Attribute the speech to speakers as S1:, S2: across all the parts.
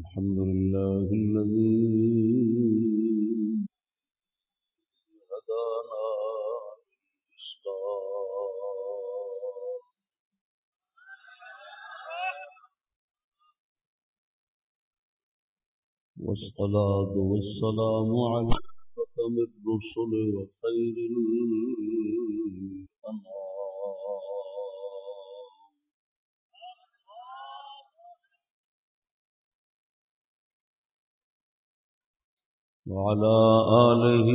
S1: الحمد لله الذي هدانا والصلاة والسلام على ختم الرسل وخير وعلى آله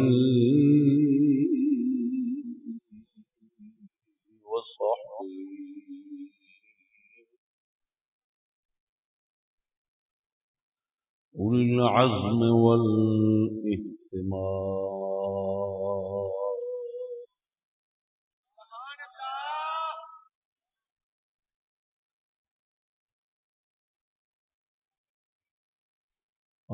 S1: وصحبه. أولي العزم والإهتمام.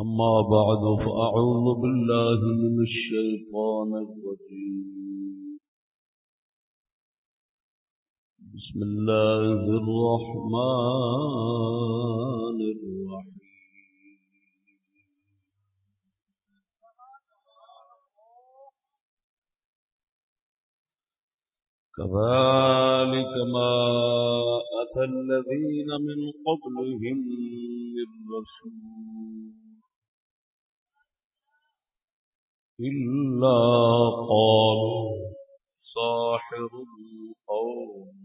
S1: أما بعد فأعوذ بالله من الشيطان الرجيم. بسم الله الرحمن الرحيم. كذلك ما أتى الذين من قبلهم من رسول إلا قالوا ساحر أو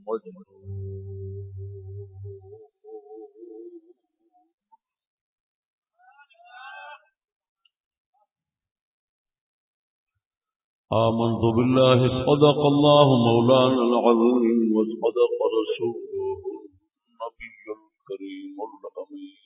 S1: مجنون. آمنت بالله صدق الله مولانا العظيم وصدق رسوله النبي الكريم الأمين.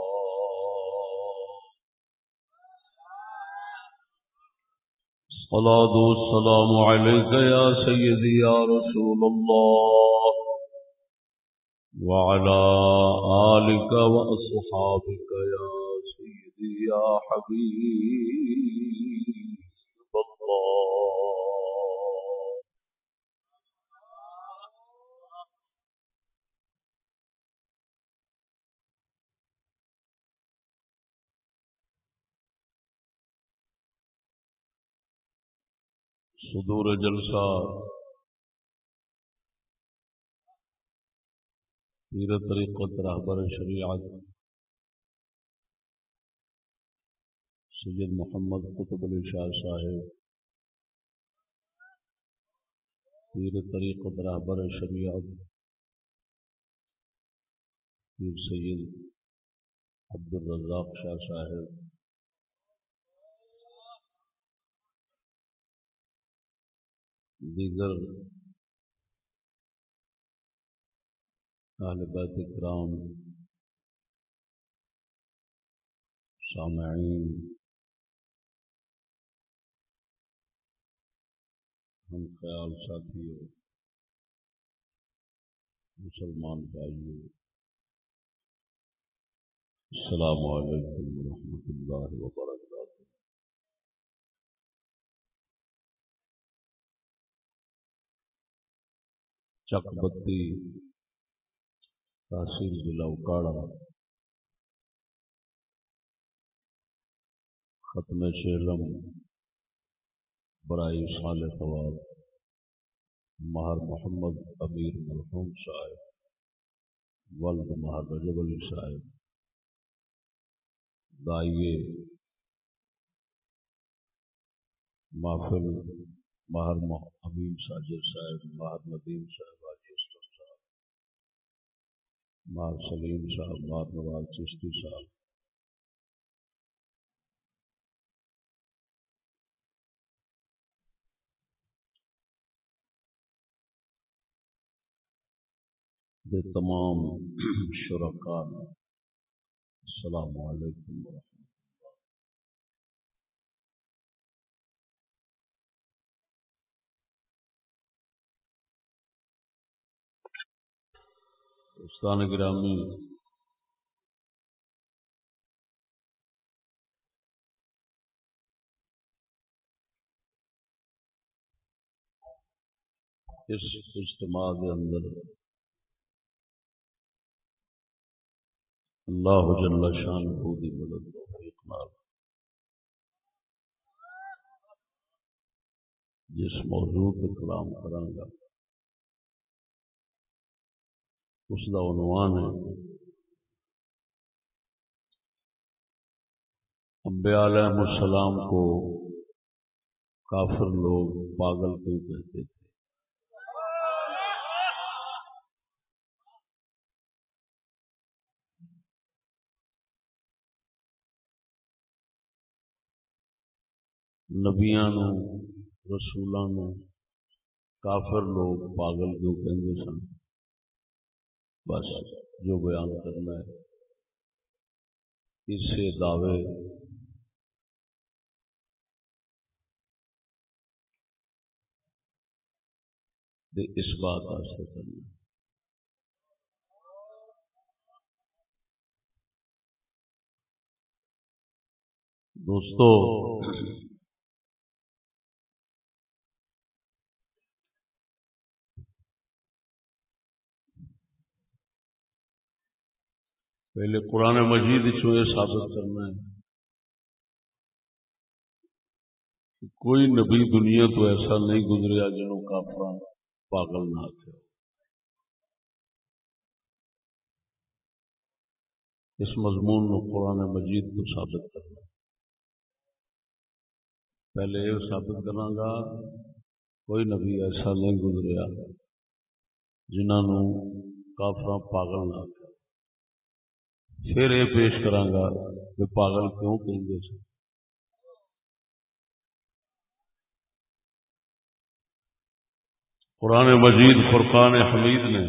S1: صلاة والسلام عليك يا سيدي يا رسول الله. وعلى آلك وأصحابك يا سيدي يا حبيب. صدور جلسہ۔ پیر طریقت رہبر شریعت۔ سید محمد قطب علی شاہ صاحب۔ پیر طریقت رہبر شریعت۔ پیر سید عبد الرزاق شاہ صاحب۔ جی دیگر بیت اکرام۔ سامعین ہم خیال ساتھیوں مسلمان بھائیوں السلام علیکم ورحمۃ اللہ وبرکاتہ۔ چک بتی تحصیل ضلع اکاڑا ختم شیلم برائی صالح ثواب مہر محمد امیر مرحوم صاحب، ولد مہر رجب علی صاحب دائیے محفل مہر امین ساجر صاحب، مہر ندیم صاحب صاحب مال سلیم صاحب مہر نواز چشتی صاحب۔ دے تمام شرکا السلام علیکم ورحمۃ دوستان گرامی، اس اجتماع کے اندر اللہ جل شان دی مدد توفیق نال جس موضوع پہ کلام کرانگا اس کا عنوان ہے۔ انبیاء علیہ السلام کو کافر لوگ پاگل کیوں کہتے تھے؟ نبیا رسولوں کافر لوگ پاگل کیوں کہیں سن؟ بس جو بیان کرنا ہے۔ اس سے دعوے۔ اس بات سے کرنا۔ دوستو پہلے قرآن مجید یہ ثابت کرنا ہے کہ کوئی نبی دنیا تو ایسا نہیں گزریا جنہوں کافر پاگل نہ تھے اس مضمون کو قرآن مجید کو ثابت کرنا پہلے یہ ثابت کرنا گا، کوئی نبی ایسا نہیں گزریا جنہوں کافر پاگل نہ تھے۔ پھر یہ پیش کرانگا کہ پاگل کیوں کہیں گے قرآن مجید فرقان حمید نے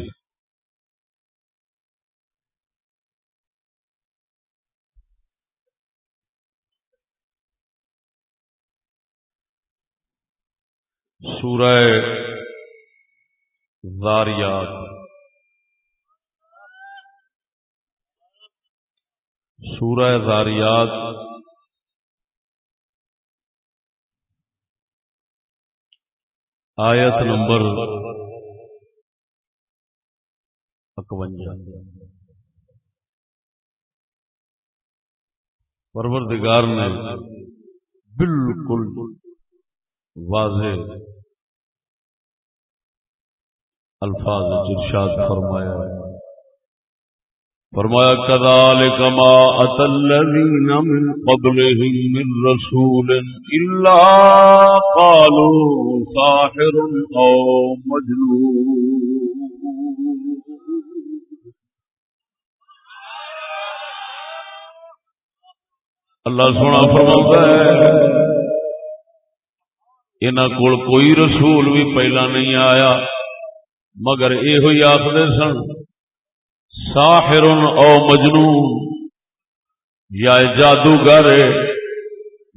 S1: سورہ زاریات سورہ زاریات آیت نمبر اکوجا پروردگار نے بالکل واضح الفاظ ارشاد فرمایا۔ ہے فرمایا كذلك ما أتى الذين من قبلهم من رسول إلا قالوا ساحر أو مجنون. اللہ سونا فرما ہے انہوں کو کوئی رسول بھی پہلا نہیں آیا، مگر یہ آخر سن ساحر او مجنون، یا جادوگر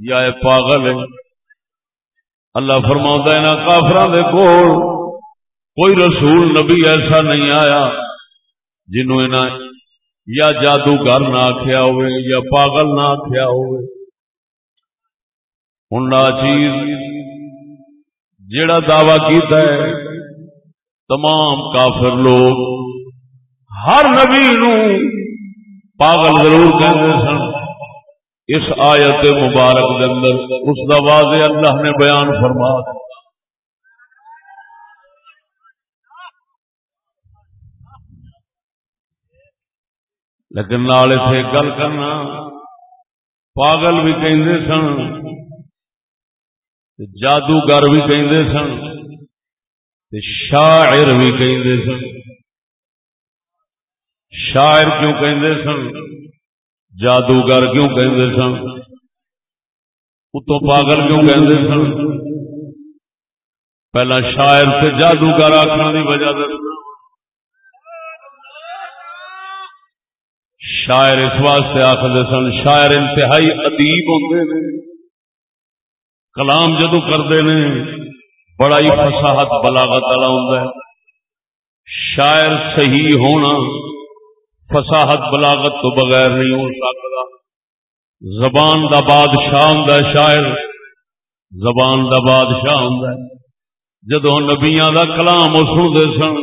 S1: یا پاگل اللہ فرما ہے کافران دے کول کوئی رسول نبی ایسا نہیں آیا جنہوں یا جادوگر نہ آخیا ہوئے، یا پاگل نہ آخیا ہوئے۔ ہوں چیز جڑا دعوی کیتا ہے، تمام کافر لوگ ہر نبی نو پاگل ضرور کہتے سن۔ اس آیت مبارک کے اندر اس کا واضح اللہ نے بیان فرما لیکن نال سے گل کرنا پاگل بھی کہندے سن جادوگر بھی کہندے سن شاعر بھی کہندے سن۔ شاعر کیوں کہندے سن؟ جادوگر کیوں کہندے سن؟ اتو پاگل کیوں کہندے سن؟ پہلا شاعر سے جادوگر آخر کی وجہ شاعر اس واسطے آخر سن، شاعر انتہائی ادیب ہوتے کلام جدو کرتے ہیں بڑا ہی فساحت بلاغت والا ہوں شاعر صحیح ہونا فصاحت بلاغت تو بغیر نہیں ہو سکتا زبان دا بادشاہ ہوں شاعر۔ زبان دا بادشاہ ہوں جدو نبیاں دا کلام سنتے سن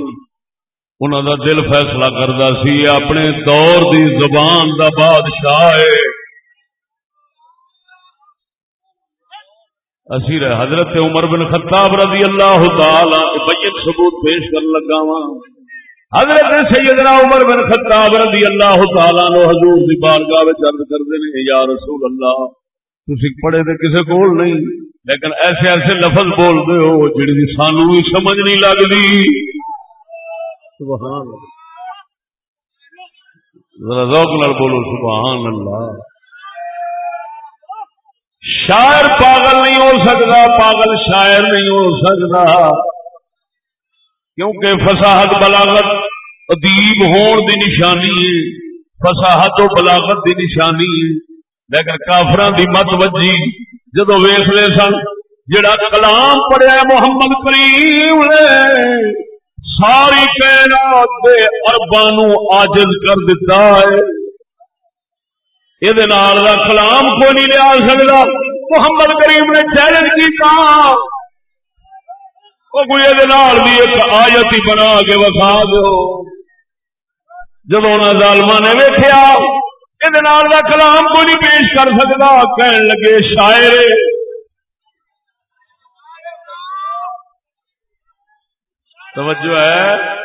S1: انہوں دا دل فیصلہ کرتا سی، اپنے دور دی زبان دا بادشاہ ہے۔ اسیر حضرت عمر بن خطاب رضی اللہ تعالی بین ثبوت پیش کر لگا وا حضرت سیدنا عمر بن خطاب رضی اللہ تعالی نو حضور دی بارگاہ وچ عرض کردے نے یا رسول اللہ، تسی پڑھے تے کسے کول نہیں، لیکن ایسے ایسے لفظ بول دے ہو جڑی سانو بھی سمجھ نہیں لگدی۔ سبحان اللہ۔ ذرا ذوق نال بولو، سبحان اللہ۔ شاعر پاگل نہیں ہو سکتا، پاگل شاعر نہیں ہو سکتا۔ کیونکہ فساحت بلاغت ادیب ہون دی نشانی ہے فساحت و بلاغت دی نشانی ہے۔ لیکن کافران دی مت وجی جدو ویخ لے سن، جڑا کلام پڑھیا محمد کریم نے، ساری کائنات دے اربانو آجز کر دیتا ہے۔ یہ کلام کو نہیں لیا سکتا محمد کریم نے چیلنج کیا کوئی بھی ایک آیت ہی بنا کے وسا دو۔ جب ظالما نے ویخیا یہ کلام کو نہیں پیش کر سکتا کہن لگے شاعر توجہ ہے۔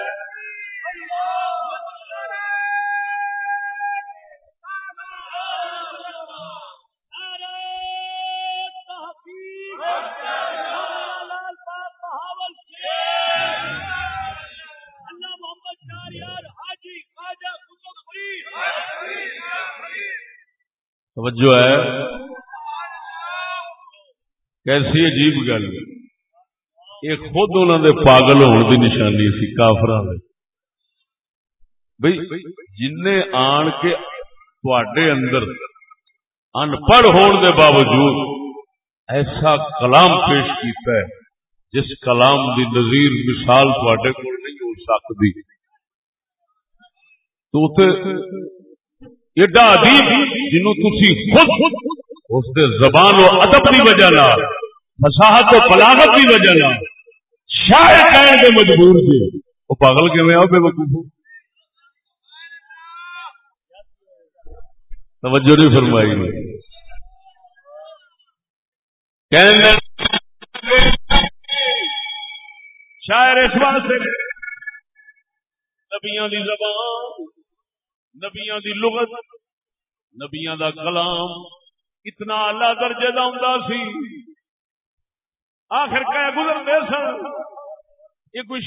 S1: توجہ ہے۔ کیسی عجیب گل۔ یہ خود انہوں دے پاگل ہونے کی نشانی سی کافر بھائی جن آن کے تھوڑے اندر ان پڑھ ہون دے باوجود ایسا کلام پیش کیتا ہے، جس کلام دی نظیر مثال تھوڑے کو نہیں ہو سکتی۔ تو ایڈا ادیب جنوں تسی خود اس دے زبان و ادب کی وجہ نال فصاحت و بلاغت کی وجہ نال شاعر کہنے کے مجبور تھے۔ وہ پاگل کیویں آ بے وقوف؟ توجہ نہیں فرمائی۔ کہنے شاعر اس واسطے نبیاں دی زبان نبیاں دی لغت، نبیاں دا کلام اتنا اعلی درجے کا ہوں سی۔ آخر کہ گزرتے سن، یہ کوئی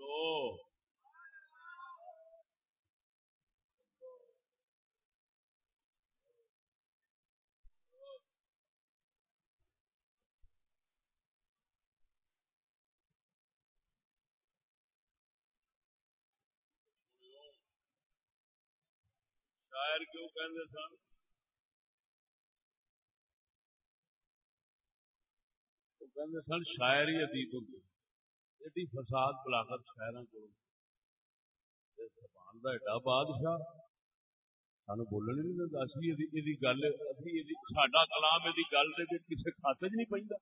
S1: شاعری شاعر کیوں کہندے سن؟ کہندے سن؟ شاعر ہی ادیب ہوندے ایڈی فساد بلاغت شاعراں کو زبان دا ایڈا بادشاہ۔ سانو بولن نہیں دیندا۔ اسی یہ گل اسی ساڈا کلام یہ گل دے کسے کھاتے چ نہیں پیندا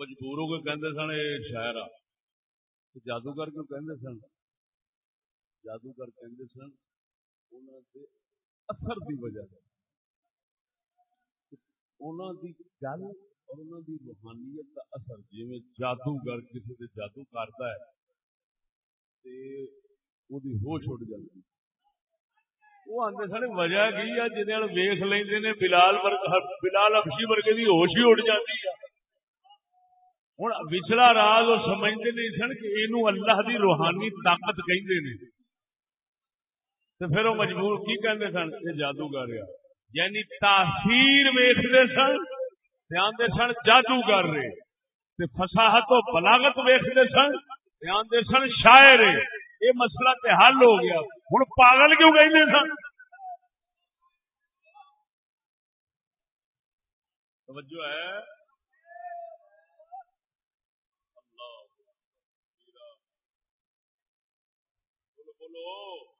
S1: مجبور ہو کے کہندے سن اے شاعر آ جادوگر کیوں کہندے سن؟ جادوگر کہندے سن انہاں دے اثر دی وجہ دی گل اور انہوں دی روحانیت کا اثر جی میں جادوگر کسی سے جادو کرتا ہے، تے وہ دی ہوش اٹھ جاتی وہ آدھے سن، وجہ کی ہے؟ جنہیں ویخ لیں بلال بلال افشی ورگے کی ہوش ہی اٹھ جاتی ہے۔ ہوں وچلا راز وہ سمجھتے نہیں سن کہ یہ اللہ دی روحانی طاقت کہتے ہیں تو پھر وہ مجبور کی کہتے سن؟ یہ جادوگر یعنی تاثیر ویختے سن آدھے سن جادوگر رہے فساحت و بلاغت ویختے سن تے آدھے سن شاعر یہ مسئلہ تے حل ہو گیا۔ ہوں پاگل کیوں کہ سن؟ توجہ ہے۔ بولو۔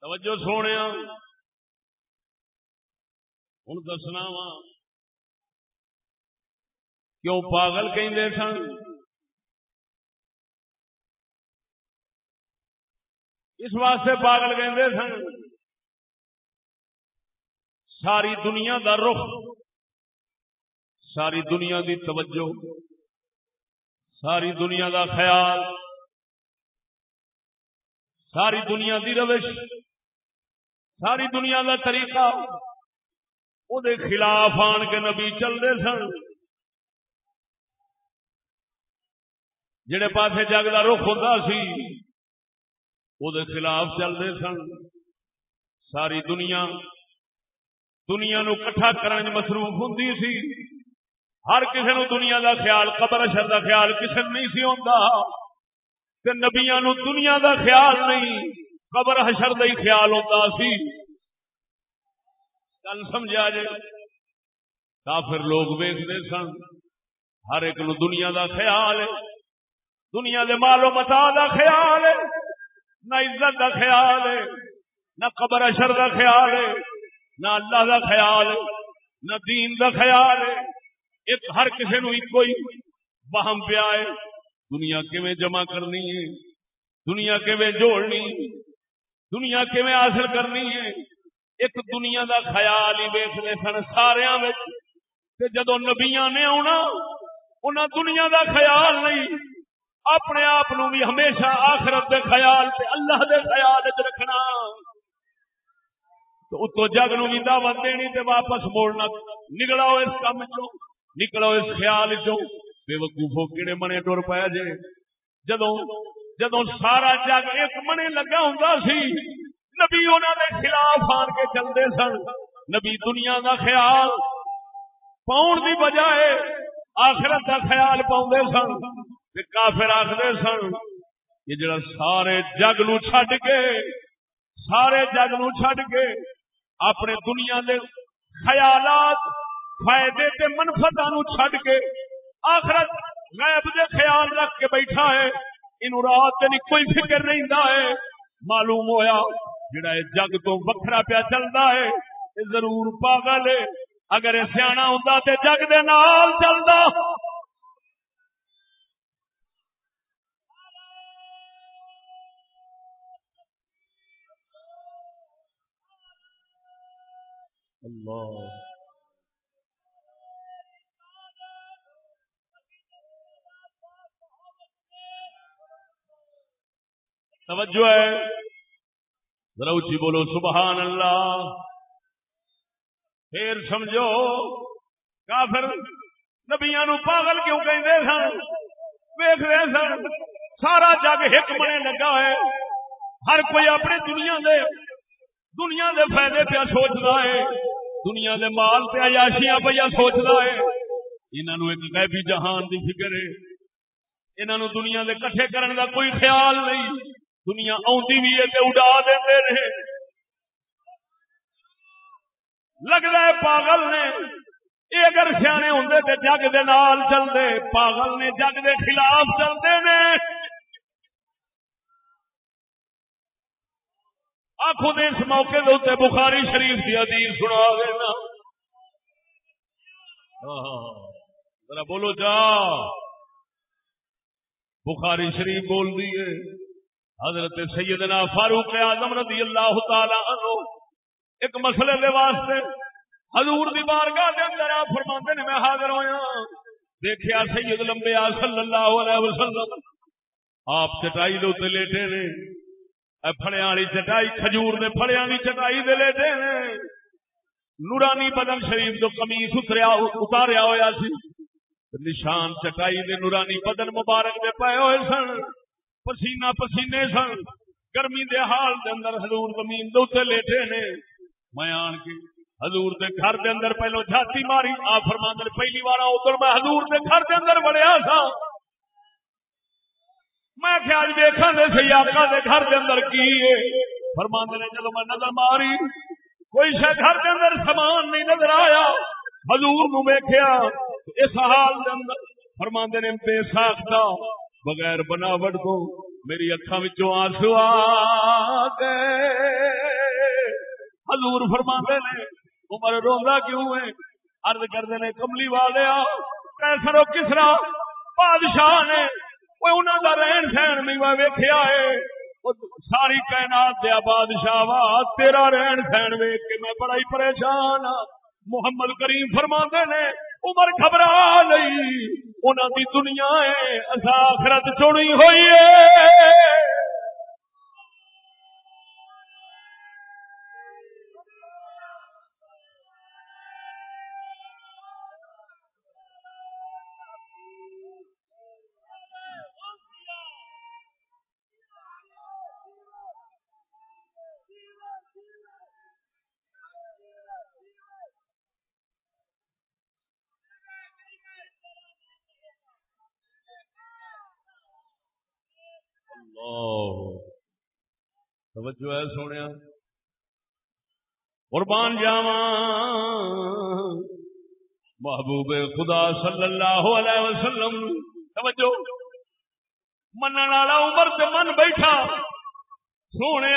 S1: توجہ سونے ہوں دسنا وا۔ کیوں پاگل کہ سن؟ اس واسطے پاگل کہ سن۔ ساری دنیا دا رخ، ساری دنیا دی توجہ، ساری دنیا دا خیال، ساری دنیا دی روش۔ ساری دنیا کا طریقہ وہ خلاف آن کے نبی چلتے سن۔ جڑے پاسے جگ کا رخ ہوتا سی وہ خلاف چلتے سن۔ ساری دنیا دنیا نو کٹھا کرنے مصروف ہوں سی۔ ہر کسی نو دنیا دا خیال، قبر اشر دا خیال کسی نہیں سی ہوتا نبیا نو دنیا دا خیال نہیں۔ قبر حشر دا ہی خیال ہوتا سی۔ گل سمجھا جائے کافر لوگ ویستے سن۔ ہر ایک نو دنیا دا خیال ہے۔ دنیا دے مالو متا دا خیال ہے۔ نہ عزت دا خیال ہے۔ نہ قبر اشر دا خیال ہے۔ نہ اللہ دا خیال ہے۔ نہ دین دا خیال ہے۔ ایک ہر کسی نو ایک کوئی وہم پیا ہے۔ دنیا کیویں جمع کرنی ہے؟ دنیا کیویں جوڑنی دنیا کیویں حاصل کرنی ہے؟ ایک دنیا دا خیال ہی ویسنے سن سارا جدو نبیا نے آنا انہیں دنیا دا خیال نہیں۔ اپنے آپ بھی ہمیشہ آخرت دے خیال تے اللہ دے خیال رکھنا۔ تو اتو جگ نو بھی دعوت دینی تے واپس موڑنا۔ نکلاؤ اس کام چو نکلو اس خیال چو بے وقوفو کیڑے منے ٹر پایا جے؟ جدو جدو سارا جگ ایک منے لگا ہوں سی، نبی انہوں خلاف آن کے چلتے سن۔ نبی دنیا دا خیال پاؤن کی بجائے آخرت کا خیال پاؤں سن۔ کافر آخر سن یہ جڑا سارے جگ نو چھڈ کے، سارے جگ نو چھڈ کے اپنے دنیا دے خیالات، فائدے تے منفت نو چھڈ کے آخرت غیب دے خیال رکھ کے بیٹھا ہے۔ ان رات کوئی فکر رہتا ہے۔ معلوم ہویا جڑا جگ تو وکھرا پیا چلتا ہے، یہ ضرور پاگل ہے۔ اگر یہ سیاح ہوں تو جگ دے نال چلتا اللہ۔ توجہ ہے۔ ذرا اچھی بولو، سبحان اللہ۔ پھر سمجھو، کافر نبیا نو پاگل کیوں کہیں سن؟ ویخ رہے سن، سارا جگ ایک بنے لگا ہے۔ ہر کوئی اپنی دنیا دے دنیا دے فائدے پہ سوچتا ہے۔ دنیا دے مال پہ عیاشیاں پہ سوچتا ہے۔ انہوں ایک غیبی جہان دی فکر ہے۔ انہوں دنیا دے کٹھے کرنے دا کوئی خیال نہیں۔ دنیا آدھی بھی ہے اڈا دے رہے۔ لگتا ہے پاگل نے۔ یہ اگر سیانے ہوں تو جگ دے نال چلتے پاگل نے جگ دے خلاف چلتے نے۔ آخو دے اس موقع دے بخاری شریف کی حدیث سنا دینا ہاں، ہاں، ہاں۔ ذرا بولو جا۔ بخاری شریف بول دیے حضرت سیدنا فاروق اعظم رضی اللہ تعالی عنہ ایک مسئلے دے واسطے حضور دی بارگاہ دے اندر آپ فرماندے نے، میں حاضر ہویا۔ دیکھیا سید لمبے صلی اللہ علیہ وسلم، آپ چٹائی دے اوتے لیٹے نے۔ اے پھڑیاں والی چٹائی، کھجور دے پھڑیاں دی چٹائی دے لیٹے نے۔ نورانی بدن شریف جو قمیص اتریا، اتاریا ہویا سی، نشان چٹائی دے نورانی بدن مبارک دے پائے ہوئے سن۔ پسینہ پسینے سن۔ گرمی دے حال دے اندر حضور زمین دے اوتے لیٹے نے۔ میں آن کے حضور دے گھر دے اندر پہلو جھاتی ماری۔ آ فرماندے پہلی بار ادھر میں حضور دے گھر دے اندر بڑیا سا۔ میں خیال دیکھا دے سی آقا دے گھر دے اندر کی ہے۔ فرماندے نے جب میں نظر ماری، کوئی شہ گھر دے اندر سامان نہیں نظر آیا۔ حضور نو ویکھیا اس حال دے اندر فرماندے نے بے ساختہ بغیر بناوٹ کو میری اکھاں وچوں آنسو آ گئے۔ حضور فرماندے نے، عمر روندا کیوں ہے؟ عرض کردے نے، کملی والے آ کسرا، بادشاہ نے انہوں کا رہن سہن بھی میں ویخیا ہے۔ ساری کائنات دیا بادشاہ وا تیرا رہن سہن ویک کے میں بڑا ہی پریشان ہاں۔ محمد کریم فرما نے عمر گھبرا نہیں انہوں دی دنیا ہے آخرت چنی ہوئی ہے توجہ ہے سونے۔ قربان جاوا محبوب خدا صلی اللہ علیہ وسلم، توجہ۔ من والا عمر سے من بیٹھا۔ سونے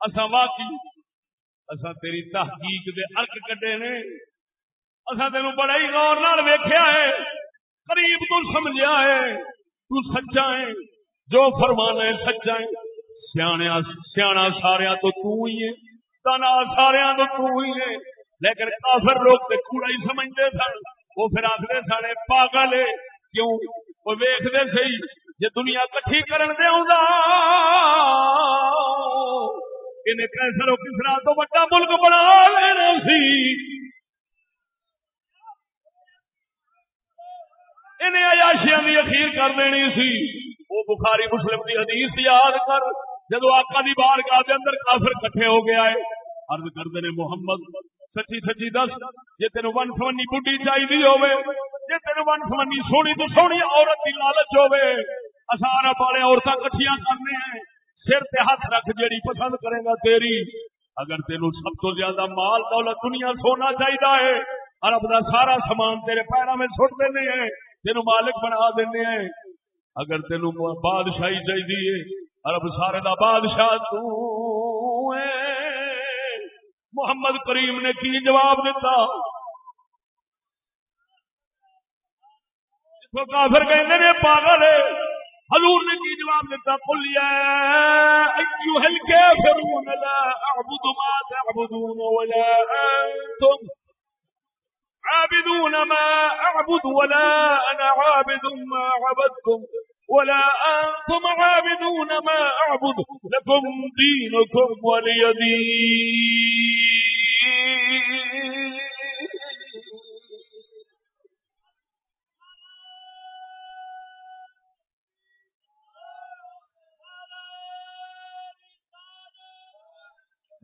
S1: اصا واقعی اصا تیری تحقیق دے ارک کٹے نے۔ اصا تین بڑا ہی غور نال ویخیا ہے۔ قریب تو سمجھا ہے۔ تو سچا ہے۔ جو فرمانا ہے سچا ہے۔ سیاح سارا تو ہی ہے۔ تنا سارا تو تو ہی ہے۔ لیکن کافر لوگ تو کوڑا ہی سمجھتے سن۔ وہ پھر آخر سارے پاگل کیوں؟ وہ ویختے سی جی دنیا کٹھی کرن دے انہیں کیسر کسرا تو بڑا ملک بنا لینا سی۔ انہیں عیاشیاں بھی اخیر کر دینی سی۔ وہ بخاری مسلم کی حدیث یاد کر۔ جب آقا دی بار گاہ دے اندر کافر کٹھے ہو گیا ہے، عرض کرتے نے محمد، سچی سچی دس جی تین ون سمنی بڈی چاہیے ہوے جی تین ون سمنی سونی تو سونی عورت کی لالچ ہوے اثار والے عورتیں کٹھیاں کرنے ہیں۔ سر تے ہاتھ رکھ جیڑی پسند کرے گا تیری۔ اگر تین سب تو زیادہ مال، دولت دنیا سونا چاہیے ہے ارب کا سارا سامان تیرے پیروں میں سٹ دینے ہیں تین مالک بنا دینے ہیں۔ اگر تین بادشاہی چاہیے ارب سارے دا بادشاہ تو محمد کریم نے کی جواب دیتا؟ کافر کہتے ہیں پاگل ہے۔ حضور نے کی جواب دیتا؟ کل ایوہ الکافرون لا اعبد ما تعبدون ولا انتم۔ عابدون ما اعبد ولا انا عابد ما عبدتم۔ ولا أنتم عابدون ما أعبد لكم دينكم ولي دين.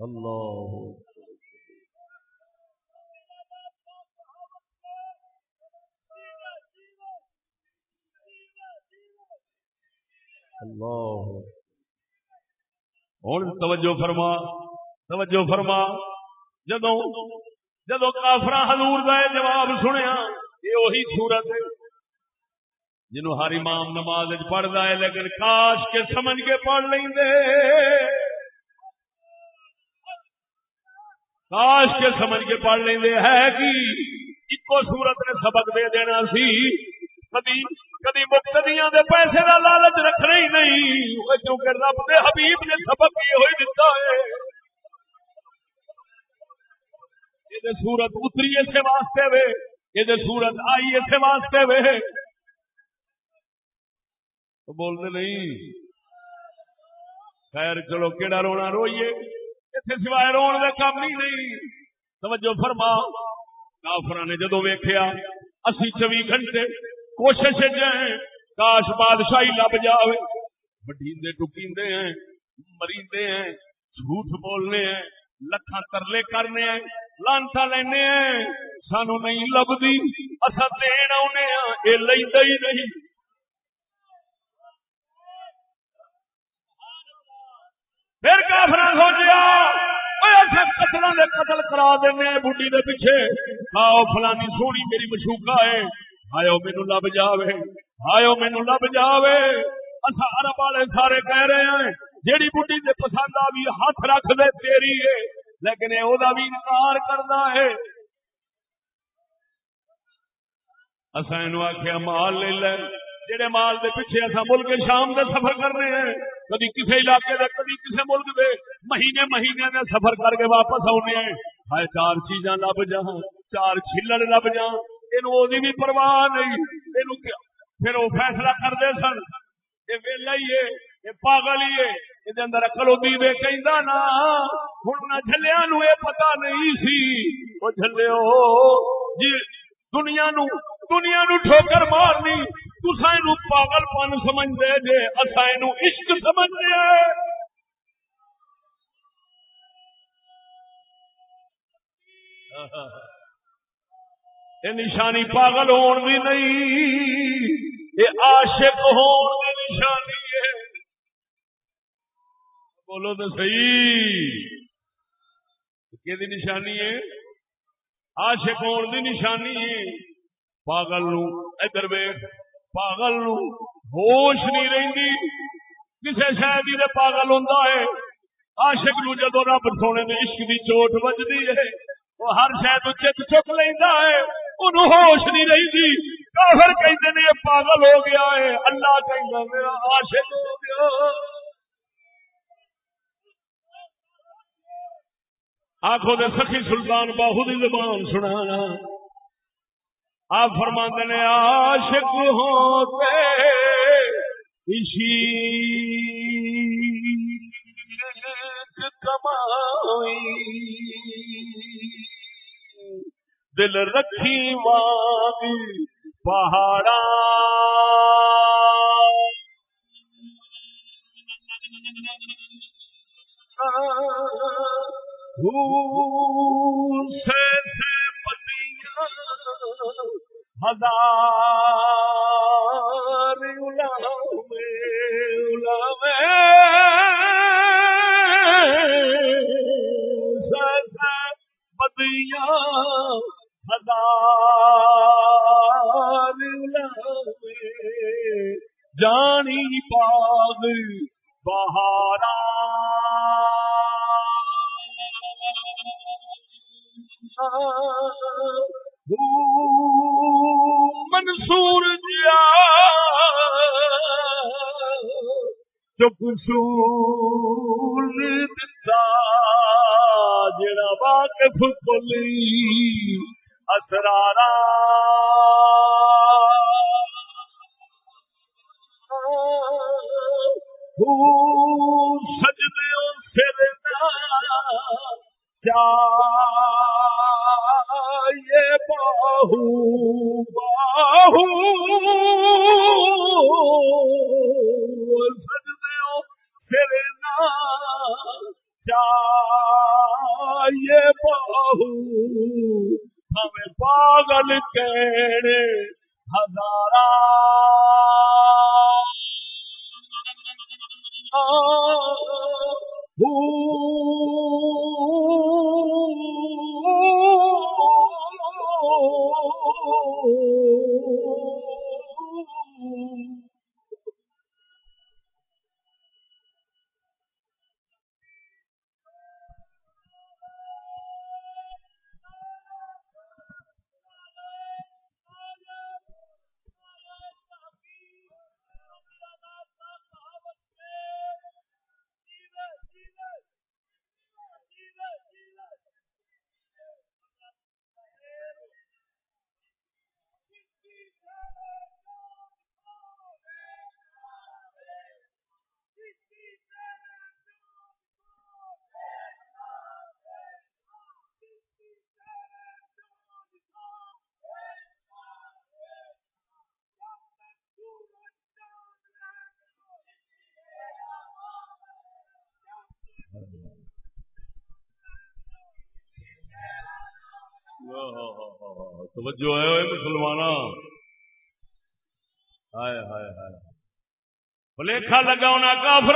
S1: الله. اللہ. ہوں توجہ فرما توجہ فرما۔ جدو جدو کافرا حضور کا جواب سنیا یہ وہی سورت ہے جنہوں ہر امام نماز پڑھتا ہے، لیکن کاش کے سمجھ کے پڑھ لیں دے کاش کے سمجھ کے پڑھ لیں دے ہے کہ ایکو سورت نے سبق دے دینا سی۔ کدی کدی مقتدیاں دے پیسے کا لالچ رکھنا ہی نہیں۔ کیونکہ رب دے حبیب نے سبق یہ ہوئی دتا ہے۔ یہ سورت اتری اسے واسطے وے۔ یہ سورت آئی اسے واسطے وے۔ تو بولتے نہیں۔ خیر چلو کہڑا رونا روئیے۔ اتنے سوائے رون کا کام ہی نہیں۔ توجہ فرما۔ کافر نے جدو ویخیا اسی چوبی گھنٹے کوشش جائیں کاش بادشاہی لب جائے وڈیندے ٹکیندے ہیں، مریندے ہیں، جھوٹ بولنے ہیں لکھان ترلے کرنے ہیں لانتا لینے ہیں۔ سانو نہیں لبدی اصا دین آنے یہ ہاں، لینا ہی نہیں۔ پھر کافر سوچیا قتل قتل کرا دینے بڈی دے پیچھے۔ آؤ فلانی سونی میری مشوکا ہے۔ آئو مینو لب جاوے آئو مینو لب جاوے۔ اصا ارب والے سارے کہہ رہے ہیں، جیڑی بڈی دے پسند آ بھی ہاتھ رکھ دے تیری ہے لیکن وہ بھی انکار کرنا ہے اصا یہ آخیا مال لے لے۔ جہے مال دے پیچھے اصا ملک شام دے سفر کرنے ہیں، کدی کسی علاقے دے، کدی کسی ملک دے۔ مہینے مہینے میں سفر کر کے واپس آنے ہیں۔ ہائے، چار چیزاں لب جان چار چلڑ لب جان یہ بھی پرواہ نہیں۔ پھر وہ فیصلہ کرتے سن۔ یہ ویلا ہی ہے یہ پاگل ہی ہے۔ یہ اندر اکل ہوتی وے کہ نا ہوں نہ جلیا نو یہ پتا نہیں سی۔ وہ جلو جی دنیا نو دنیا نو ٹھوکر مارنی۔ تسا پاگل پن سمجھتے جے اصا عشق سمجھتے یہ نشانی پاگل ہون بھی نہیں یہ عاشق ہون کی نشانی ہے۔ بولو تو صحیح کہ نشانی ہے؟ عاشق ہون کی نشانی ہے۔ پاگل نو ادھر ویخ پاگل نو ہوش نہیں رہی کسی شاید ہی پاگل ہوں آشک نو جدو رب سونے نے عشق کی چوٹ بجتی ہے، وہ ہر شاید چت چک لینا ہے۔ ان ہوش نہیں رہی تھی۔ کافر کہتے ہیں، یہ پاگل ہو گیا ہے۔ اللہ کہنا میرا عاشق ہو گیا۔ آخو دے سخی سلطان باہو دی زبان سنانا آپ فرماتے نے، عاشق ہوتے اسی۔ کمائی۔ دل رکھی مانگ پہاڑا سے ہزار توجہ ہے مسلمان ہائے ہائے ہائے۔ لگا ہونا کافر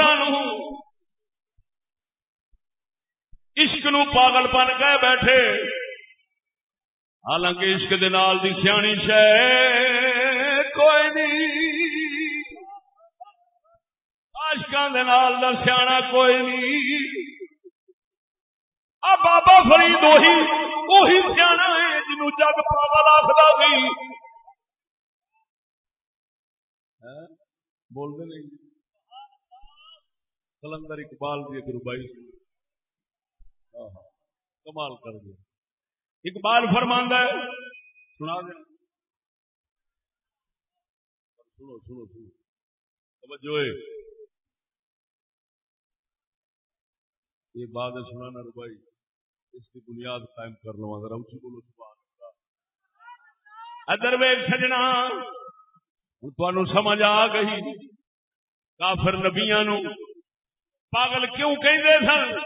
S1: عشق نو پاگل پن کے بیٹھے۔ حالانکہ عشق دے نال دی سیانی شے کوئی نہیں۔ عاشقاں دے نال دا سیانا کوئی نہیں۔ فرید وہی وہی سیاح ہے جنوں جگ پاگل آخر بھی ہاں؟ بولتے نہیں۔ کلندر اقبال کی ایک روبائی ہاں، ہاں، کمال کر دیا۔ اقبال فرماندہ ہے، سنا دیں سنو سنو سنو۔ توجہ یہ بات ہے سنانا ربائی اس کی بنیاد قائم کر لو اگر اچھی بولو، سبحان اللہ۔ ادر ویگ سجنا تمہوں سمجھ آ گئی۔ کافر نبیاں پاگل کیوں کہندے سن؟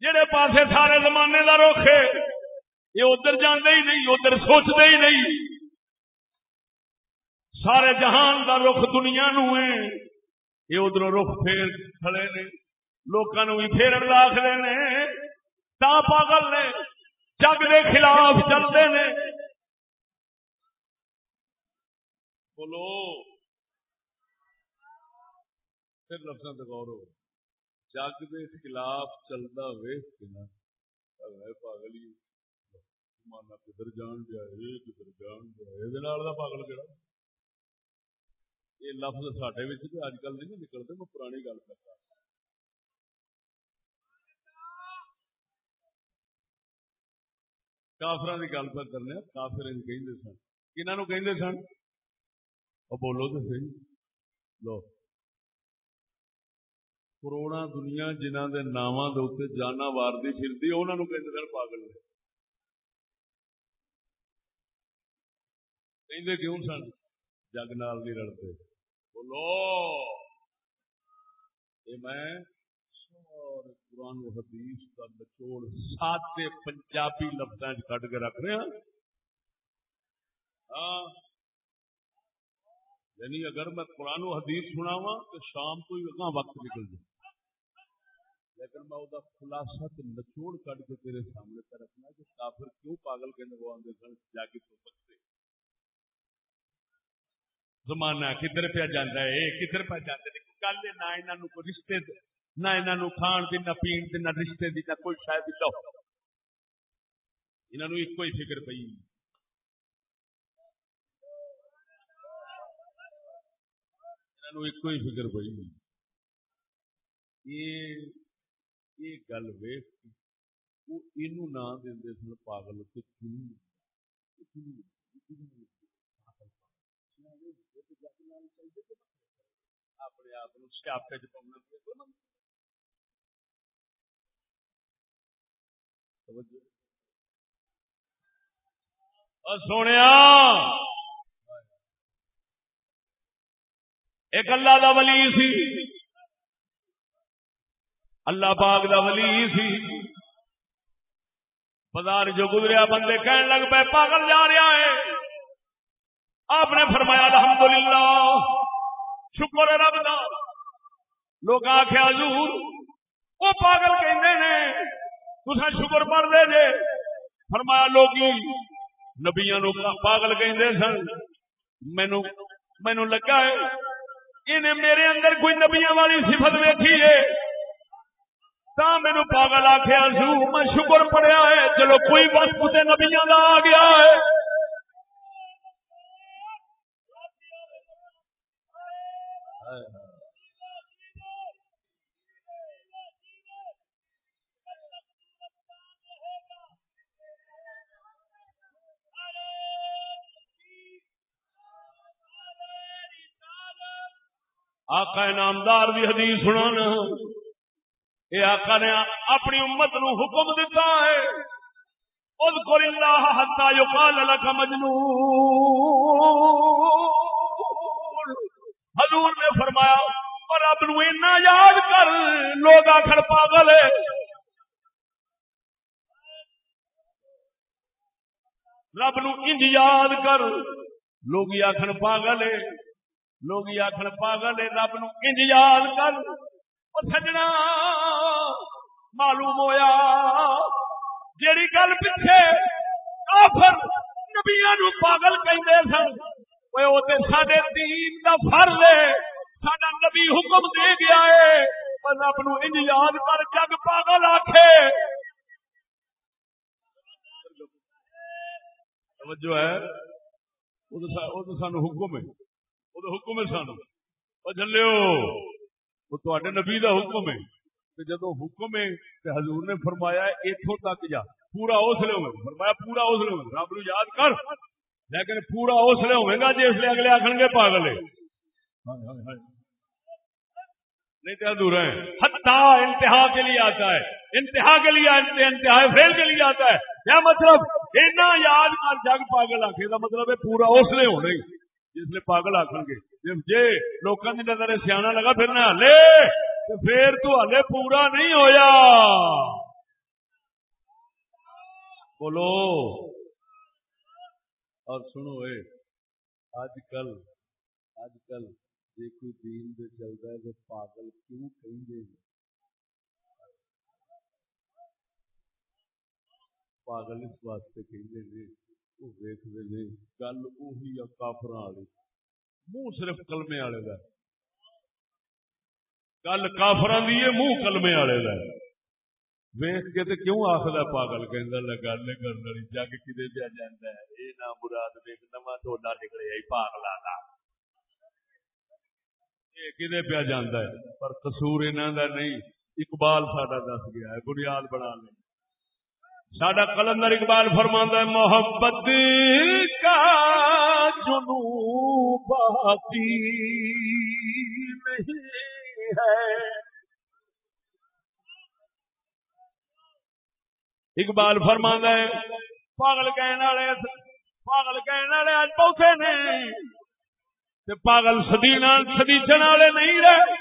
S1: جڑے پاسے سارے زمانے کا رخ ہے، یہ ادھر جانے ہی نہیں، ادھر سوچتے ہی نہیں۔ سارے جہان کا رخ دنیا نو ہے۔ یہ ادھر رخ پھیر کھڑے نے لوگوں بھی پھیرن پھر آخر نے۔ تا پاگل نے جگ کے خلاف چلتے نے۔ بولو۔ پھر لفظ غور ہو۔ جگ کے خلاف چلتا ویس کے نا پاگل ہی۔ مانا کدھر جان دیا یہ کدھر جان دیا یہ پاگل کہڑا یہ لفظ سڈے اج کل نہیں نکلتے، میں پرانی گل کرتا کافر کی گل پر کرنے، کافر کہیں سن۔ کنہوں کہیں سن؟ بولو تو صحیح۔ لو۔ کروڑا دنیا جنہ کے ناموں کے اتنے جانا وارتی پھرتی انہوں کہ پاگل نے۔ کہ کیوں سن؟ جگ نال نہیں رڑتے۔ بولو۔ یہ میں اور قرآن و حدیث کا نچوڑ سادے پنجابی لفظ کٹ کے رکھ رہے ہیں۔ ہاں۔ یعنی اگر میں قرآن و حدیث سناوا تو شام کو ہی اگاں وقت نکل جائے۔ لیکن میں وہ خلاصہ نچوڑ کٹ کے تیرے سامنے پہ رکھنا کہ کافر کیوں پاگل کے وہ آدھے سن جا کے تو سکتے زمانہ کدھر پہ جانا ہے؟ کدھر پہ جاتے گل نہ یہاں کو رشتے نہ یہاں کھان کی نہ پین کی نہ رشتے کی نہ کوئی شاید لو۔ انہوں ایک ہی فکر پی ایک ہی فکر پی یہ یہ گل ویخ وہ یہ نہ دے سن، پاگل اپنے آپ سیاپے چ سونے ایک اللہ دا ولی سی۔ اللہ پاک دا ولی سی۔ بازار جو گزریا، بندے کہنے لگ پے، پاگل جا رہا ہے۔ آپ نے فرمایا، الحمدللہ۔ شکر ہے رب دا۔ لوگ آخیا حضور، وہ پاگل کہندے نے۔ تسا شکر پڑھ دے جے فرمایا لوگ نبیاں نو پاگل کہندے سن۔ مینو مینو لگا ہے، انہیں میرے اندر کوئی نبیاں والی صفت ویکھی ہے۔ میرے پاگل آخیا سو۔ میں شکر پڑیا ہے، چلو کوئی بس کتے نبیا کا آ گیا ہے۔ آقا نامدار بھی حدیث سنانا۔ یہ آقا نے اپنی امت نو حکم دیتا ہے۔ اذکر اللہ حتی یقال لک مجنون۔ حضور نے فرمایا، اور اب نو اینا یاد کر، لوگ آخر پاگل ہے۔ رب نو انج یاد کر، لوگ آخر پاگل ہے۔ لوگ آخر پاگل ہے، رب نو انج یاد کر۔ سجنا، معلوم ہویا۔ جیڑی گل پیچھے کافر نبیا نو پاگل کہندے سن وہ تے ساڈے دین دا فرض ہے۔ ساڈا نبی حکم دے گیا ہے۔ پر رب نو انج یاد کر، جگ پاگل آکھے۔ توجہ ہے۔ وہ تو سانو حکم ہے۔ وہ حکم ہے سانو وہ چلو وہ تے نبی کا حکم ہے جدو حکم ہے تو حضور نے فرمایا اتوں تک جا پورا اس لیے ہوئے فرمایا پورا اس لیے ہوئے رب نو یاد کر لیکن پورا اس لیے ہوئے گا جس لیے اگلے آخر گے پاگل نہیں تو ادھورا ہے حتیٰ انتہا کے لیے آتا ہے انتہا کے لیے انتہا فیل کے لیے آتا ہے کیا مطلب اتنا یاد کر جگ پاگل آخے کا مطلب ہے پورا اس لیے ہونا ہی جس لیے پاگل آخر گے۔ جی لوگوں کی نظر سیاح لگا پھرنا ہلے تو پھر تو ہلے پورا نہیں ہویا۔ بولو۔ اور سنو اے، آج کل آج کل جی کوئی دین دے چلتا ہے تو پاگل کیوں کہیں پاگل اس واسطے کہیں وہ ویختے ہیں گل اہی آ کافر والی۔ منہ صرف کلمے والے کا گل کافر منہ کلمے والے کا ویخ کے تو کیوں آخر پاگل کہ گل کرنے جگ کدے پہ جانا ہے۔ یہ نہ مراد ویک نواں ٹوڈا نکلے پاگلا کا کدے پیا جانا ہے؟ پر قصور انہوں کا نہیں، اقبال ساڈا دس گیا ہے، بنیاد بنا لیں سڈا کلندر اقبال فرما ہے، محبت کا جنو باقی نہیں ہے۔ اقبال فرما ہے، پاگل کہنے والے پاگل کہنے والے اج پوچھے نے۔ پاگل سدیچن والے نہیں رہے۔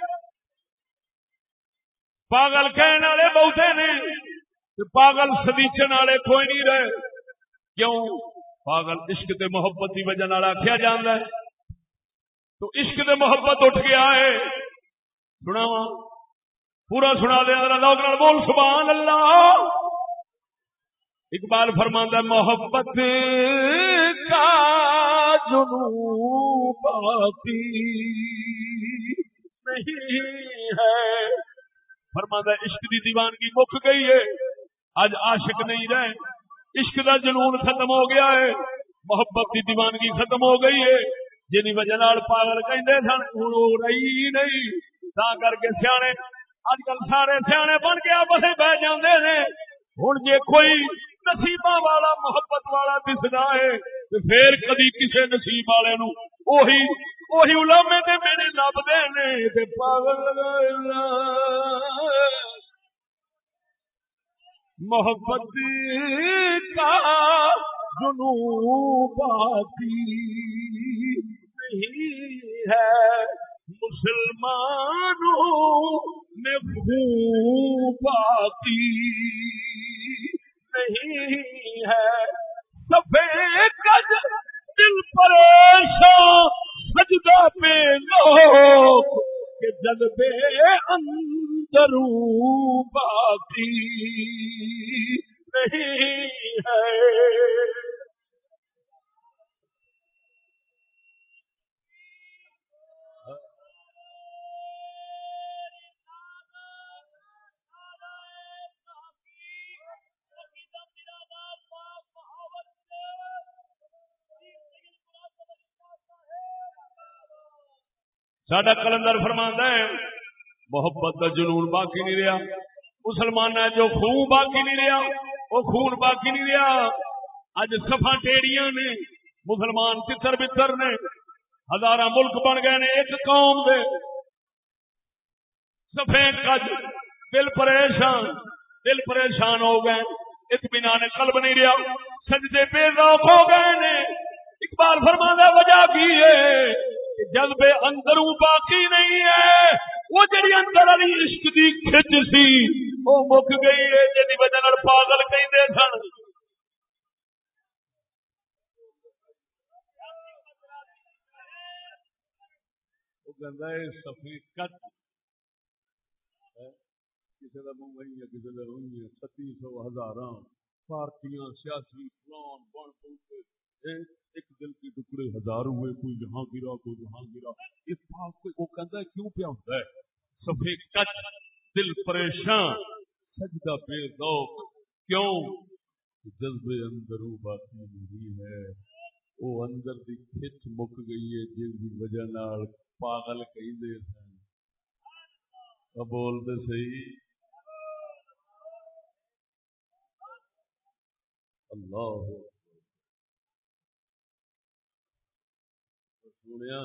S1: پاگل کہنے والے بہتے نے۔ پاگل سدیچن والے کوئی نہیں رہے۔ کیوں؟ پاگل عشق کے محبت کی وجہ آخیا جا ہے۔ تو عشق کے محبت اٹھ گیا ہے سنا پورا سنا دیا لوگ بول۔ سبحان اللہ۔ اقبال فرماندہ محبت کا جنو باقی نہیں ہے۔ فرماندہ عشق کی دیوانگی مک گئی ہے۔ آج عاشق نہیں رہے۔ عشق کا جنون ختم ہو گیا ہے۔ محبت کی دیوانگی ختم ہو گئی ہے۔ جن وجہ پاگل کہیں سن ہوں رہی نہیں۔ تا کر کے سیانے اج کل سارے سیانے بن کے آپس بہ جاندے نے۔ ہوں جے کوئی نصیب والا، محبت والا دسنا ہے پھر کدی کسی نصیب والے نو اوہی اوہی علامے تے میرے لبدے نے۔ تے پاگل محبت کا جنو باقی نہیں ہے۔ مسلمانوں میں خون باقی نہیں ہے۔ سفید دل پریشان سجدہ پہ لوگ کہ جذبے اندروں باقی نہیں ہے۔ سڈا کلندر فرما ہے، محبت کا جنون باقی نہیں رہا مسلمان جو خون باقی نہیں رہا وہ خون باقی نہیں رہا اج سفا ٹیڑیاں نے، مسلمان چتر بتر نے ہزار ملک بن گئے نے ایک قوم دے۔ سفید کج، دل پریشان دل پریشان ہو گئے۔ اطمینان قلب نہیں رہا سجدے بے روک ہو گئے نے۔ اقبال فرما وجہ کی ہے؟ جذبے اندروں باقی نہیں ہے۔ وہ جڑی اندر والی عشق دی کھچ سی، وہ مک گئی ہے جی وجہ پاگل کہندے سن۔ سفیقت کسی کا ممبئی کسی کا روئی ہے سو ہزار پارٹیاں سیاسی پلان بن پوچھے ایک دل کے ٹکڑے ہزار ہوئے، کوئی یہاں گرا، کوئی وہاں گرا۔ اس پاک کو وہ کہتا ہے، کیوں پیا ہوتا ہے؟ سفید کچ دل پریشان۔ سجدہ بے ذوق، کیوں؟ جذبے اندر باقی نہیں ہے۔ وہ اندر دی کھچ مک گئی ہے، جس کی وجہ نال پاگل کہیں دے سن بولتے صحیح؟ اللہ سنیا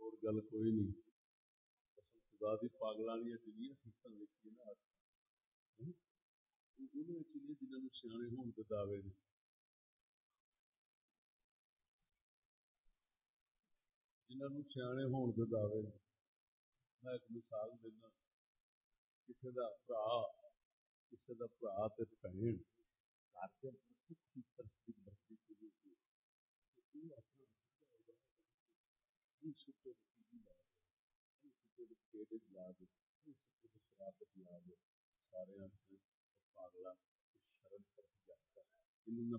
S1: اور گل کوئی نہیں خدا کی پاگلانیاں چلیے سیکھن دیکھیے نا چلیے جنہوں سیانے ہونے کے دعوے نے جنہوں سیانے ہونے کے دعوے نے میں ایک مثال دینا کسی کا برا کسی کا برا تو بہن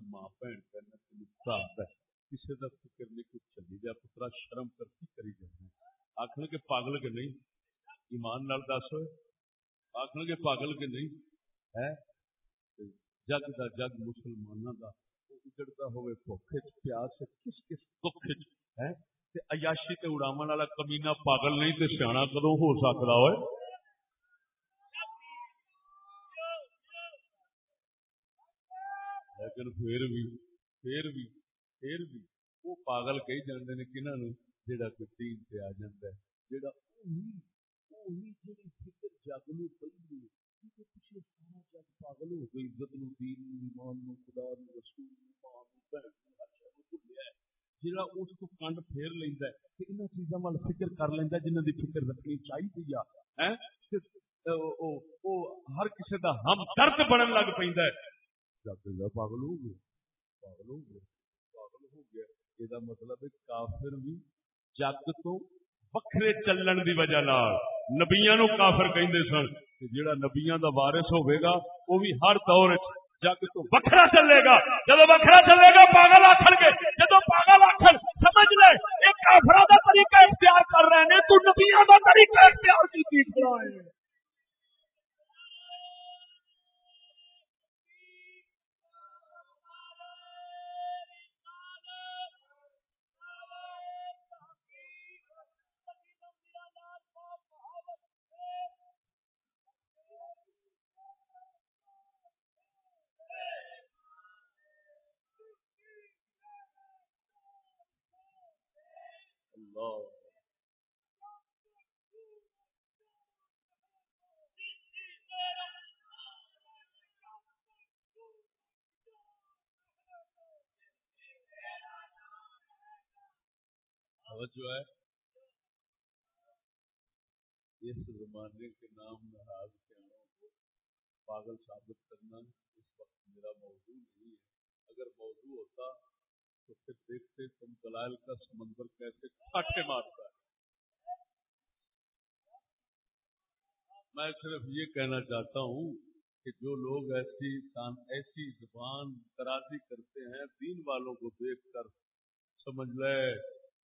S1: ماں بھن کرنا کسی کا فکر نہیں کچھ چلی جائے پترا شرم کرتی کری جانا آخر کے پاگل کے نہیں ایمان نال دس ہوئے آخر کے پاگل کے نہیں ہے جگ دا جگ مسلمانوں کا اجڑتا ہوئے بھوکے پیاس کس کس دکھ ہے عیاشی تے اڑاون والا کمینا پاگل نہیں تے سیاح کدو ہو سکتا ہوئے لیکن پھر بھی پھر بھی پھر بھی وہ پاگل کہی جاندے نے کنہاں نو جیڑا کوئی دین تے آ جاندا ہے جیڑا وہی جڑی فکر جگ نو پئی ہے پیچھے سارا جگ پاگل ہو گئی عزت نو دین نو ایمان نو خدا نو رسول نو ماں نو بہن نو ہر شے نو بھولیا ہے جڑا اس کو کنڈ پھیر لیندا ہے تے انہاں چیزاں وال فکر کر لیندا ہے جنہاں دی فکر رکھنی چاہیے ہے ہیں او ہر کسی دا ہم درد بنن لگ پیندا ہے جگ پاگل ہو گیا پاگل ہو گیا پاگل ہو گیا یہ مطلب ہے کافر بھی جگ تو وکھرے چلن دی وجہ نال نبیاں نو کافر کہندے سن کہ جیڑا نبیاں دا وارث ہوے گا، او بھی ہر دور جگ تو وکھرا چلے گا۔ جب وکھرا چلے گا، پاگل آخر گے۔ جب پاگل آخر سمجھ لے، ایک کافرا دا طریقہ اختیار کر رہے ہیں تو نبیاں دا طریقہ اختیار کی چیز رہا ہے۔ اللہ جو ہے۔ اس زمانے کے نام نہاد سیاحوں کو پاگل ثابت کرنا اس وقت میرا موضوع نہیں ہے۔ اگر موضوع ہوتا تو پھر دیکھتے تم دلائل کا سمندر کیسے کھاٹے مارتا ہے۔ میں صرف یہ کہنا چاہتا ہوں کہ جو لوگ ایسی ایسی زبان ترازی کرتے ہیں، دین والوں کو دیکھ کر سمجھ لے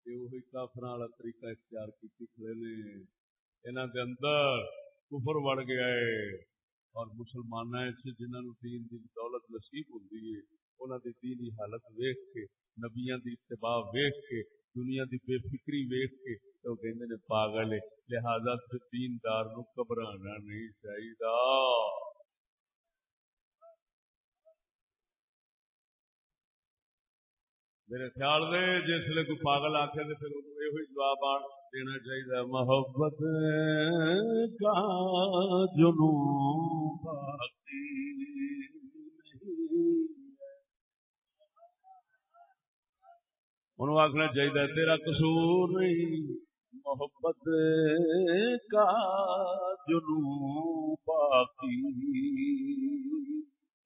S1: کہ وہی کافر والا طریقہ اختیار کی کھڑے نے۔ یہاں کے اندر کفر بڑھ گیا ہے۔ اور مسلمان ایسے جنہوں دین کی دولت نصیب ہوتی ہے انہوں کی دینی حالت ویخ کے نبیاں دی اتباع ویخ کے، دنیا دی بے فکری ویخ کے، تو کہندے نے پاگل ہے، لہذا دیندار نو گھبرانا نہیں چاہیے میرے خیال میں جس لیے کوئی پاگل آخر تو پھر یہ جواب آن دینا چاہیے محبت کا جنو باقی نہیں۔ انہوں آخنا چاہیے تیرا قصور نہیں محبت کا جنو باقی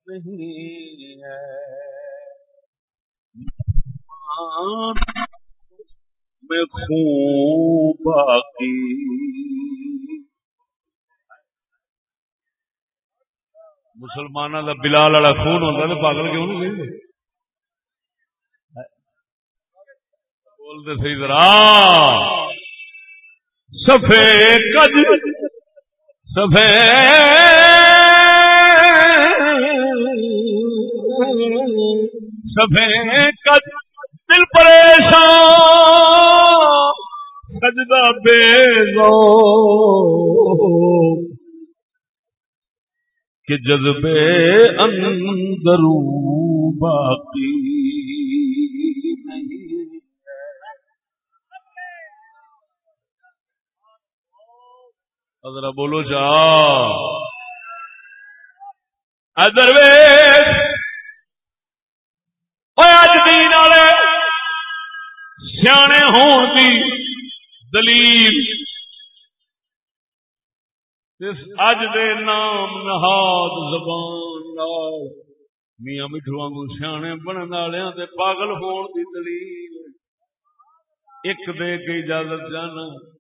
S1: نہیں ہے میں خون باقی مسلمانوں کا بلال والا خون ہوتا تو پاگل کیوں نہیں بولتے سی ذرا۔ سفید کج سفید سفید کج دل پریشان، سجدہ بے کہ جذبے اندرو باقی ادھر بولو، جا۔ ادر اج دین والے سیانے ہون کی دلیل۔ اج دے نام نہاد زبان میاں مٹھو وگو سیانے بننے والے پاگل ہون کی دلیل۔ ایک دے کے اجازت جانا۔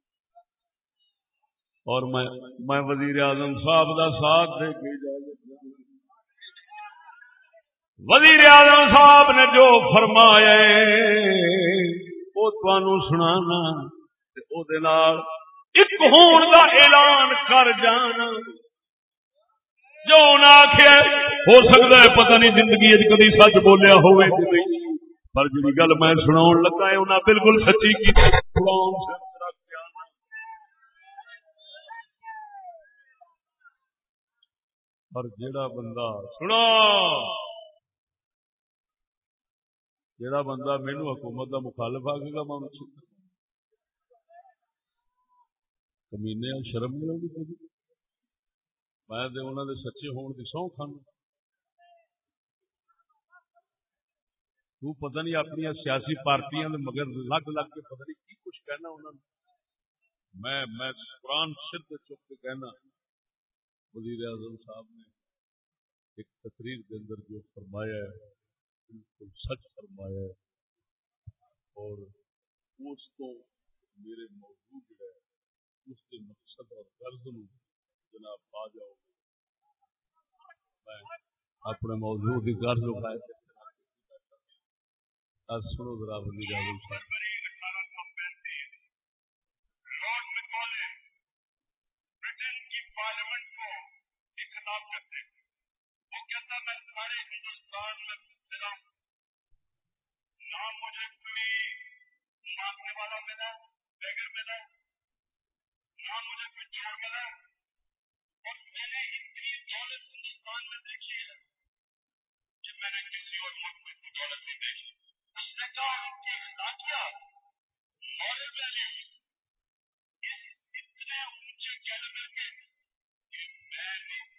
S1: اور میں میں وزیر اعظم صاحب دا ساتھ دے کے وزیر اعظم صاحب نے جو فرمایا وہ تمہوں سنانا ایک ہون کا اعلان کر جانا۔ جو آخیا ہو سکتا ہے، پتہ نہیں زندگی کدی سچ بولیا ہوئے پر جی گل میں سنا لگا ہے انہیں بالکل سچی کی۔ پر جڑا بندہ سنا جڑا بندہ مینو حکومت کا مخالف آ گیا میں کمینے شرم نہیں لگی کبھی؟ میں انہوں نے سچے ہون کی سو کھانا تو پتہ نہیں اپنی سیاسی پارٹیاں دے مگر لگ لگ کے پتہ نہیں کی کچھ کہنا انہوں نے۔ میں میں قرآن شد چپ کے کہنا۔ وزیر اعظم صاحب نے ایک تقریر کے اندر جو فرمایا ہے، بالکل سچ فرمایا ہے اور اس کو میرے موضوع جو ہے، اس کے مقصد اور غرض نو جناب پا جاؤ گے۔ میں اپنے موضوع کی غرض اٹھائے سنو ذرا بلی جاگل صاحب۔
S2: سارے ہندوستان میں ملا نہ مجھے کوئی ماننے والا ملا بیگر ملا۔ نہ مجھے کوئی چور ملا۔ اور میں نے اتنی دولت ہندوستان میں دیکھی ہے کہ میں نے کسی اور ملک میں دولت نہیں دیکھی۔ اس نے کہا ان کی اخلاقیہ مورل ویلیوز اتنے اونچے کیلبر کے کہ میں نے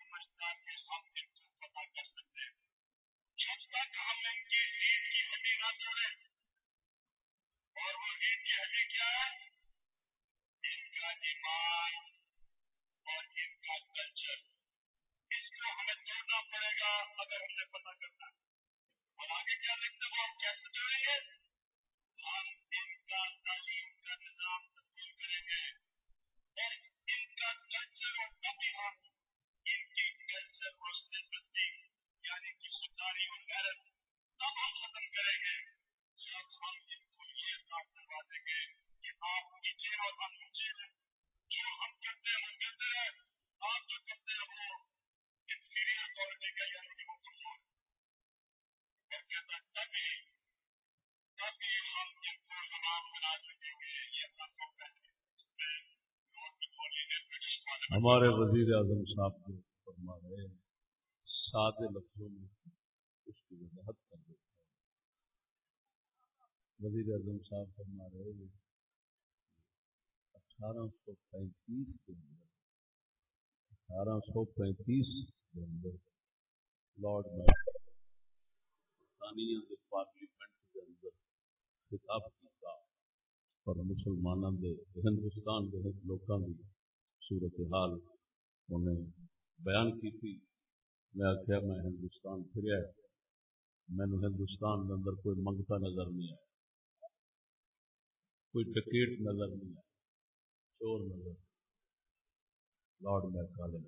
S2: تک ہم ان کی کی ہڈی نہ اور وہ کی ہڈی کیا ہے ان کا ایمان اور ان کا کلچر اس کو ہمیں توڑنا پڑے گا اگر ہم نے پتہ کرنا ہے اور آگے کیا لکھتے ہم کیسے گے ہم ان کا تعلیم کا نظام تبدیل کریں گے اور ان کا کلچر اور ابھی ہم
S1: ہمارے وزیر اعظم صاحب کو فرما رہے ہیں، سادے لفظوں میں اس کی وضاحت کر دیتا ہے وزیر اعظم صاحب فرما رہے ہیں، اٹھارہ سو پینتیس کے اندر، اٹھارہ سو پینتیس کے اندر لارڈ برطانیہ کے پارلیمنٹ کے اندر خطاب کیا اور مسلمانوں کے ہندوستان کے لوگوں کی صورت حال انہیں بیان کی تھی۔ میں آخیا میں ہندوستان پھریا مینو ہندوستان کے اندر کوئی منگتا نظر نہیں آیا۔ کوئی ٹکیٹ نظر نہیں آیا۔ چور نظر۔ لارڈ میں میکالے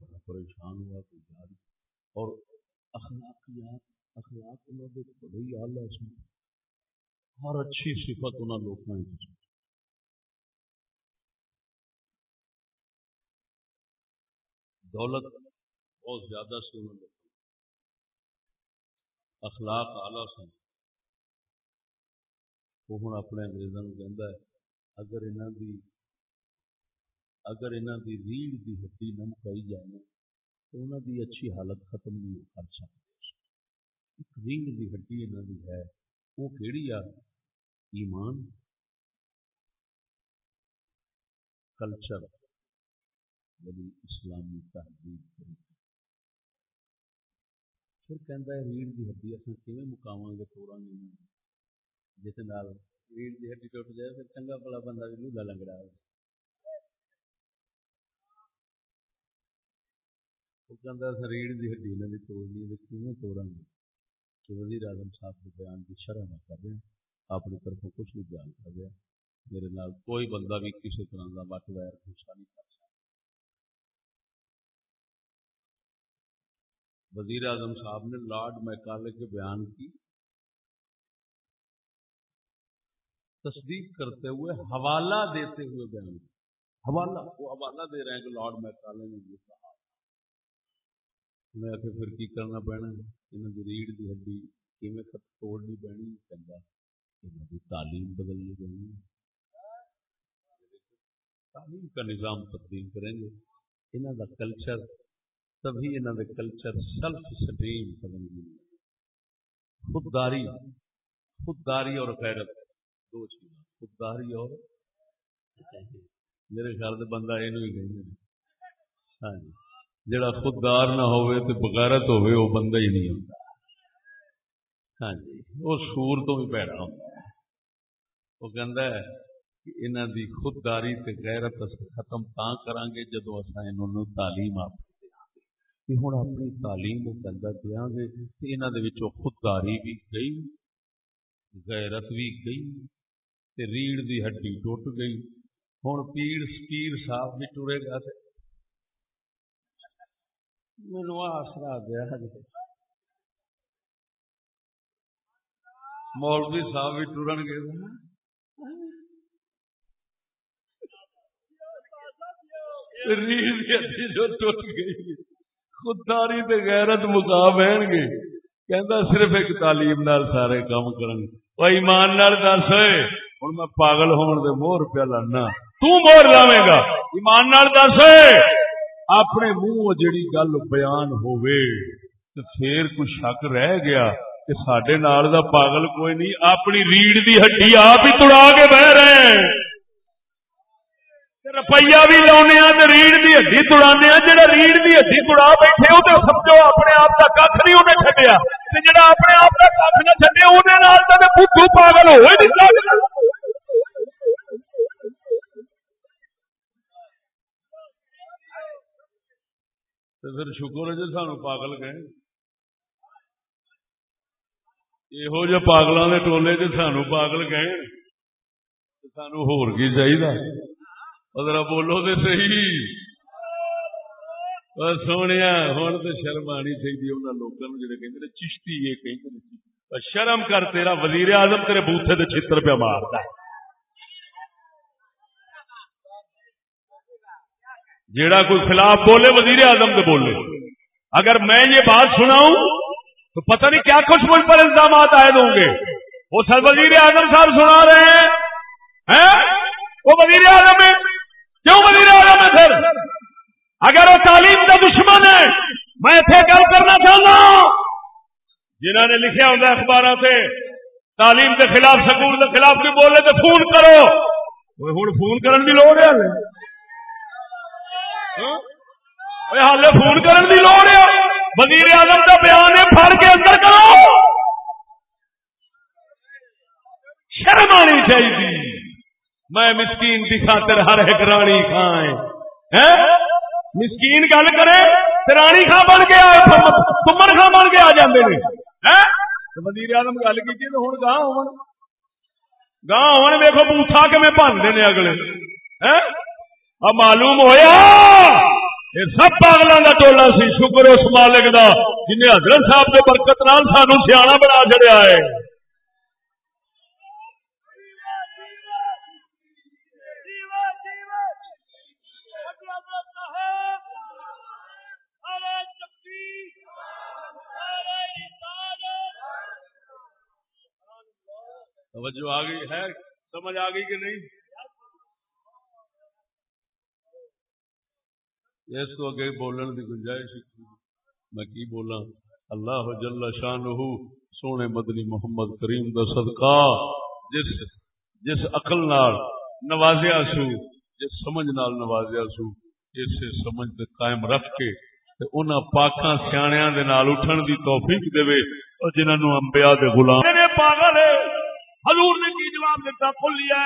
S1: بڑا پریشان ہوا، کوئی جاری۔ اور اخلاقیات، اخلاق انہوں نے بڑے ہی آلہ اس میں ہر اچھی صفت انہوں لوگوں دولت بہت زیادہ سی انہوں نے اخلاق آلہ سن۔ وہ ہوں اپنے انگریزوں کو کہہ ہے، اگر انہوں دی، اگر انہوں دی ریڑھ دی ہڈی نہ مکائی جائے، تو انہوں دی اچھی حالت ختم نہیں کر سکتے ایک ریڑھ دی ہڈی انہوں دی ہے، وہ کہڑی آ؟ ایمان۔ کلچر۔ یعنی اسلامی تہذیب پھر کہہ ریڑھ کی ہڈی اصل کیون مکاو گے توڑا گے جس نال ریڑھ کی ہڈی ٹوٹ جائے، پھر چنگا بڑا بندہ بھی لولا لنگڑا ہو وہ کہندا ہے ریڑھ کی ہڈی انہوں نے توڑنی ہے کیوں توڑا گے؟ کہ وزیر اعظم صاحب کے بیان کی شرح نہ کر رہے ہیں، اپنی طرف کچھ نہیں بیان کر رہا میرے نال کوئی بندہ بھی کسی طرح کا وٹ ویر گسا نہیں کر وزیر اعظم صاحب نے لارڈ میکالے کے بیان کی، تصدیق کرتے ہوئے حوالہ دیتے ہوئے بیان حوالہ، وہ حوالہ دے رہے ہیں کہ لارڈ میکالے نے یہ کہا۔ میں آخر پھر کی کرنا پینا انہوں کی ریڑھ کی ہڈی کیون توڑنی پینی؟ کہہ انہوں کی تعلیم بدلنی پینی۔ تعلیم کا نظام تبدیل کریں گے۔ انہوں کا کلچر تبھی انہوں کے کلچر سیلف سٹیم بدل گئی خودداری خودداری اور غیرت، دو چیز خودداری اور میرے خیال سے بندہ یہ ہاں جی۔ جڑا خوددار نہ ہوئے تو بغیرت ہوئے وہ بندہ ہی نہیں ہوتا ہاں جی۔ وہ سور تو بھی پیڑا ہوتا وہ کہہ ہے کہ انہوں دی خودداری تے غیرت ختم تا کریں گے جدو اصا انہوں تعلیم آپ کہ ہوں اپنی تعلیم کو کہہ دیا گے انہوں خودداری بھی گئی، غیرت بھی گئی تے ریڑھ دی ہڈی ٹوٹ گئی۔ ہوں پیڑ پیر صاحب بھی ٹرے گا میرے آسرا گیا مولوی صاحب بھی ٹرن گے۔ ریڑھ کی ہڈی جو ٹوٹ گئی۔ خودداری تے غیرت مقا بہن گے۔ کہ صرف ایک تعلیم نال سارے کام کرن وہ ایمان نال دس ہوئے ہوں میں پاگل ہون دے مور پیا لانا۔ تور لاوے گا۔ ایمان نال دس اے، اپنے منہ جڑی گل بیان ہوئے تو پھر کچھ شک رہ گیا کہ سڈے نال دا پاگل کوئی نہیں، اپنی ریڑھ دی ہڈی آپ ہی توڑا کے بہ رہے ہیں۔ روپیہ بھی لاؤنے ریڑھ کی ہڈی توڑا جا ریڑھ کی ہڈی توڑا بیٹھے وہ تو سمجھو اپنے آپ کا کھ نہیں انہیں چڈیا جا اپنے آپ کا کھ نہ چڈیا وہ پاگل ہوئے تو پھر شکر ہے جی سانو پاگل گئے یہو جہ پاگلوں کے ٹولے چ سانو پاگل گئے سانو ہور کی چاہیے ادھر بولو تو صحیح سونے ہوں تو شرم آنی چاہیے انہوں لوگوں جڑے کہ چشتی یہ کہ شرم کر تیرا وزیر اعظم تیرے بوتھے سے چتر پہ مارتا ہے جیڑا کوئی خلاف بولے وزیر اعظم کے بولے اگر میں یہ بات سناؤں تو پتہ نہیں کیا کچھ مجھ پر الزامات عائد ہوں گے وہ سر وزیر اعظم صاحب سنا رہے ہیں وہ وزیر اعظم ہے کیوں وزیر اعظم ہے سر اگر وہ تعلیم کا دشمن میں اتنے گل کرنا چاہتا ہوں جنہوں نے لکھا ہوں اخبار سے تعلیم کے خلاف، سکول کے خلاف بھی بولے تو فون کرو۔ ہوں فون کرنے کی لوڑ ہے ہال فون کرنے کی لوڑ ہے۔ وزیر اعظم کا بیان ہے، پھڑ کے اندر کرو۔ شرم آنی چاہیے میں مسکین کی خاطر ہر ایک رانی کھائے ہاں؟ مسکین گل کرے رانی خاں بن کے تمن خاں بن کے آ جاتے ہیں وزیر اعظم گل کی ہوں کہاں ہو گاہ ہوں ویکو بوٹا کے میں بنتے ہیں اگلے اب معلوم ہویا یہ سب پاگلوں کا ٹولا سی، شکر اس مالک دا، جنہیں حضرت صاحب کے برکت نال سانو سیاح بنا چڑیا ہے۔ توجہ آ گئی ہے؟ سمجھ آ گئی کہ نہیں؟ اس کو اگے بولن کی گنجائش میں کی بولا اللہ جل شان سونے مدنی محمد کریم دا صدقہ۔ جس جس عقل نال نوازیا سو، جس سمجھ نال نوازیا سو، اسے سمجھ تے قائم رکھ کے تے انہاں پاکاں سیاںیاں دے نال اٹھن دی توفیق دے اور جنہاں نو انبیاء دے غلام نے پاگل ہے۔ حضور نے کی جواب دیتا کھلیا